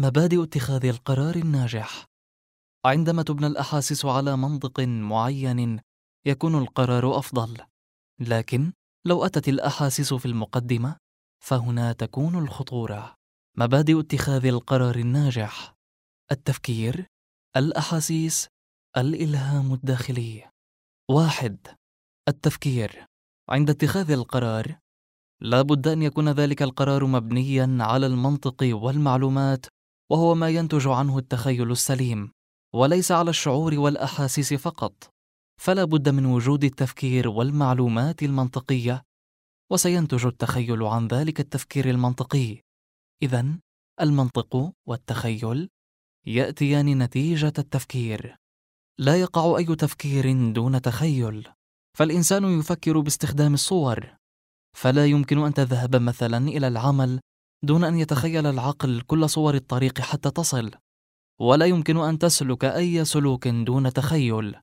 مبادئ اتخاذ القرار الناجح. عندما تبنى الأحاسيس على منطق معين يكون القرار أفضل. لكن لو أتت الأحاسيس في المقدمة فهنا تكون الخطورة. مبادئ اتخاذ القرار الناجح. التفكير الأحاسيس الإلهام الداخلي. واحد التفكير. عند اتخاذ القرار لا بد أن يكون ذلك القرار مبنيا على المنطق والمعلومات وهو ما ينتج عنه التخيل السليم وليس على الشعور والأحاسيس فقط. فلا بد من وجود التفكير والمعلومات المنطقية وسينتج التخيل عن ذلك التفكير المنطقي. اذا المنطق والتخيل يأتيان نتيجة التفكير. لا يقع أي تفكير دون تخيل. فالإنسان يفكر باستخدام الصور. فلا يمكن أن تذهب مثلا إلى العمل دون أن يتخيل العقل كل صور الطريق حتى تصل. ولا يمكن أن تسلك أي سلوك دون تخيل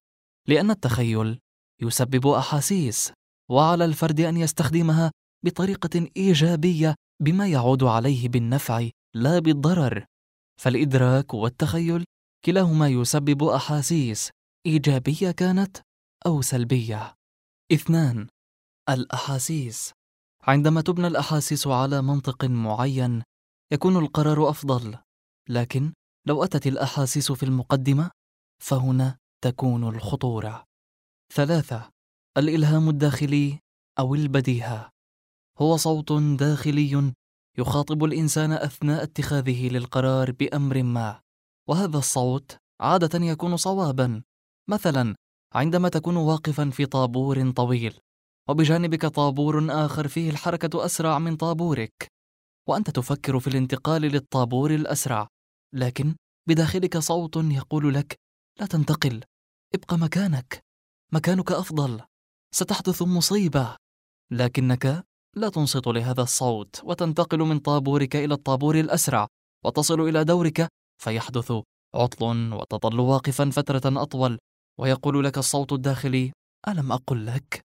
لأن التخيل يسبب أحاسيس وعلى الفرد أن يستخدمها بطريقة إيجابية بما يعود عليه بالنفع لا بالضرر. فالإدراك والتخيل كلاهما يسبب أحاسيس إيجابية كانت أو سلبية. اثنان الأحاسيس. عندما تبنى الأحاسيس على منطق معين يكون القرار أفضل. لكن لو أتت الأحاسيس في المقدمة فهنا تكون الخطورة. ثلاثة الإلهام الداخلي أو البديهة. هو صوت داخلي يخاطب الإنسان أثناء اتخاذه للقرار بأمر ما. وهذا الصوت عادة يكون صوابا. مثلا عندما تكون واقفا في طابور طويل. وبجانبك طابور آخر فيه الحركة أسرع من طابورك. وأنت تفكر في الانتقال للطابور الأسرع. لكن بداخلك صوت يقول لك لا تنتقل ابقى مكانك. مكانك أفضل. ستحدث مصيبة. لكنك لا تنصت لهذا الصوت وتنتقل من طابورك إلى الطابور الأسرع وتصل إلى دورك فيحدث عطل وتظل واقفا فترة أطول. ويقول لك الصوت الداخلي ألم أقل لك؟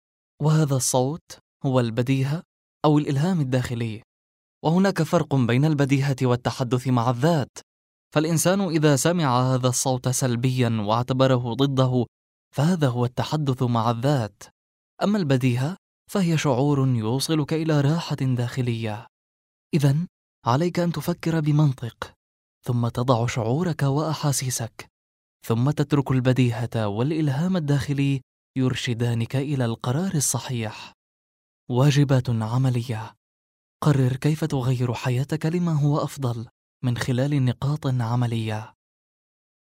وهذا الصوت هو البديهة أو الإلهام الداخلي. وهناك فرق بين البديهة والتحدث مع الذات. فالإنسان إذا سمع هذا الصوت سلبيا واعتبره ضده فهذا هو التحدث مع الذات. أما البديهة فهي شعور يوصلك إلى راحة داخلية. اذا عليك أن تفكر بمنطق ثم تضع شعورك وأحاسيسك ثم تترك البديهة والإلهام الداخلي يرشدانك إلى القرار الصحيح. واجبات عملية. قرر كيف تغير حياتك لما هو أفضل من خلال نقاط عملية.